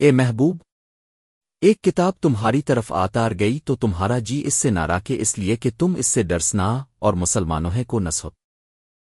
اے محبوب، ایک کتاب تمہاری طرف آتار گئی تو تمہارا جی اس سے نہ راکے اس لیے کہ تم اس سے ڈرسنا اور مسلمانوں کو نسو